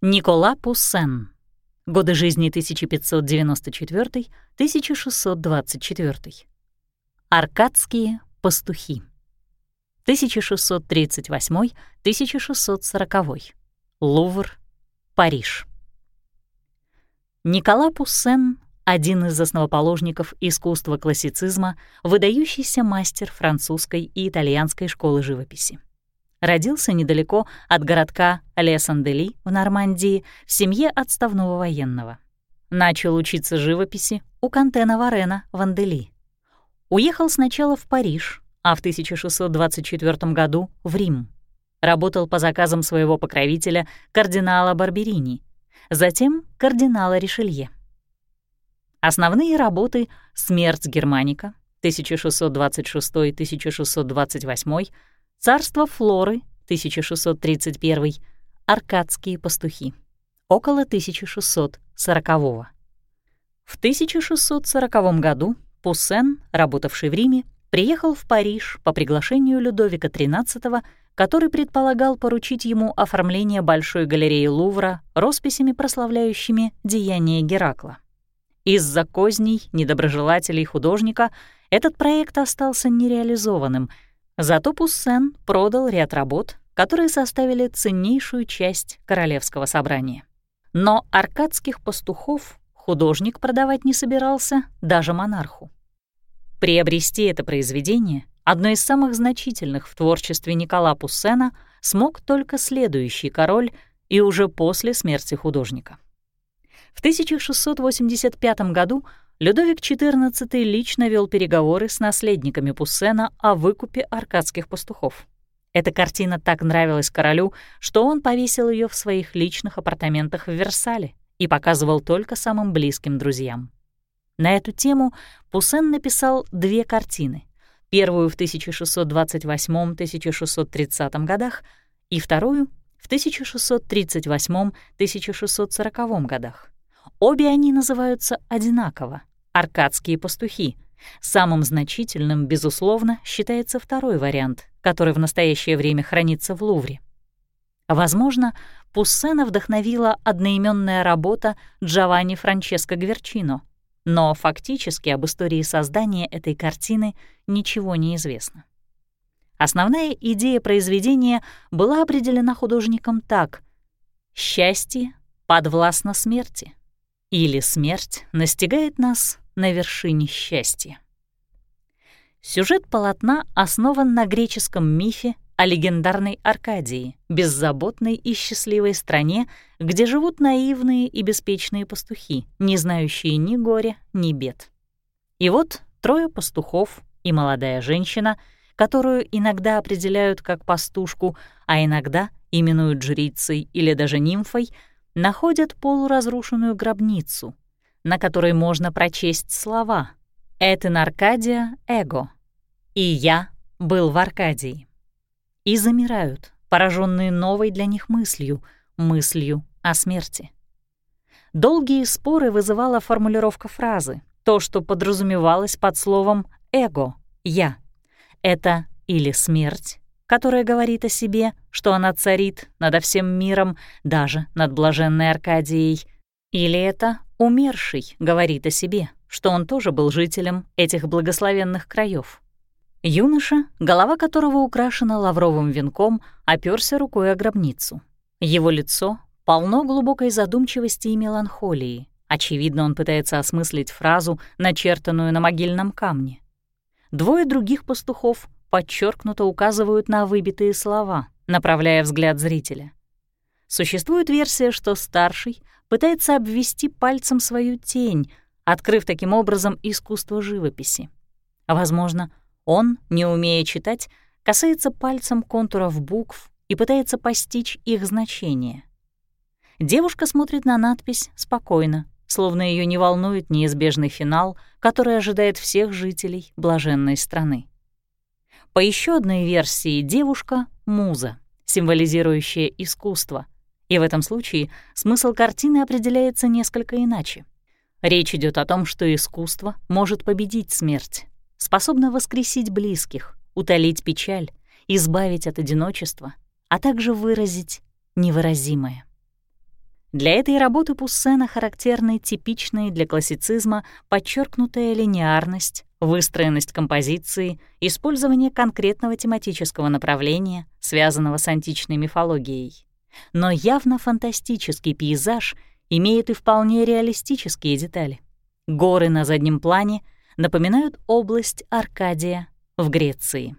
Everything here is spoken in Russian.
Никола Пуссен. Годы жизни 1594-1624. Аркадские пастухи. 1638-1640. Лувр, Париж. Никола Пуссен — один из основоположников искусства классицизма, выдающийся мастер французской и итальянской школы живописи. Родился недалеко от городка Ле-Сан-Дели в Нормандии в семье отставного военного. Начал учиться живописи у Кантена Варена в Андели. Уехал сначала в Париж, а в 1624 году — в Рим. Работал по заказам своего покровителя, кардинала Барберини, затем кардинала Ришелье. Основные работы «Смерть Германика» 1626-1628 Царство Флоры, 1631, Аркадские пастухи, около 1640 -го. В 1640 году Пуссен, работавший в Риме, приехал в Париж по приглашению Людовика XIII, который предполагал поручить ему оформление Большой галереи Лувра росписями, прославляющими деяния Геракла. Из-за козней недоброжелателей художника этот проект остался нереализованным — Зато Пуссен продал ряд работ, которые составили ценнейшую часть королевского собрания. Но аркадских пастухов художник продавать не собирался даже монарху. Приобрести это произведение, одно из самых значительных в творчестве Никола Пуссена, смог только следующий король и уже после смерти художника. В 1685 году Людовик XIV лично вел переговоры с наследниками Пуссена о выкупе аркадских пастухов. Эта картина так нравилась королю, что он повесил ее в своих личных апартаментах в Версале и показывал только самым близким друзьям. На эту тему Пуссен написал две картины. Первую в 1628-1630 годах и вторую в 1638-1640 годах. Обе они называются одинаково аркадские пастухи. Самым значительным, безусловно, считается второй вариант, который в настоящее время хранится в Лувре. Возможно, Пуссена вдохновила одноименная работа Джованни Франческо Гверчино, но фактически об истории создания этой картины ничего не известно. Основная идея произведения была определена художником так «Счастье подвластно смерти» или «Смерть настигает нас на вершине счастья. Сюжет полотна основан на греческом мифе о легендарной Аркадии, беззаботной и счастливой стране, где живут наивные и беспечные пастухи, не знающие ни горя, ни бед. И вот трое пастухов и молодая женщина, которую иногда определяют как пастушку, а иногда именуют жрицей или даже нимфой, находят полуразрушенную гробницу, на которой можно прочесть слова «Этен Аркадия эго» и «Я был в Аркадии». И замирают, пораженные новой для них мыслью, мыслью о смерти. Долгие споры вызывала формулировка фразы, то, что подразумевалось под словом «эго» — «я». Это или смерть, которая говорит о себе, что она царит над всем миром, даже над блаженной Аркадией, или это Умерший говорит о себе, что он тоже был жителем этих благословенных краев. Юноша, голова которого украшена лавровым венком, оперся рукой о гробницу. Его лицо полно глубокой задумчивости и меланхолии. Очевидно, он пытается осмыслить фразу, начертанную на могильном камне. Двое других пастухов подчеркнуто указывают на выбитые слова, направляя взгляд зрителя. Существует версия, что старший пытается обвести пальцем свою тень, открыв таким образом искусство живописи. Возможно, он, не умея читать, касается пальцем контуров букв и пытается постичь их значение. Девушка смотрит на надпись спокойно, словно ее не волнует неизбежный финал, который ожидает всех жителей блаженной страны. По еще одной версии девушка — муза, символизирующая искусство — и в этом случае смысл картины определяется несколько иначе. Речь идет о том, что искусство может победить смерть, способно воскресить близких, утолить печаль, избавить от одиночества, а также выразить невыразимое. Для этой работы Пуссена характерны типичные для классицизма подчеркнутая линеарность, выстроенность композиции, использование конкретного тематического направления, связанного с античной мифологией. Но явно фантастический пейзаж имеет и вполне реалистические детали. Горы на заднем плане напоминают область Аркадия в Греции.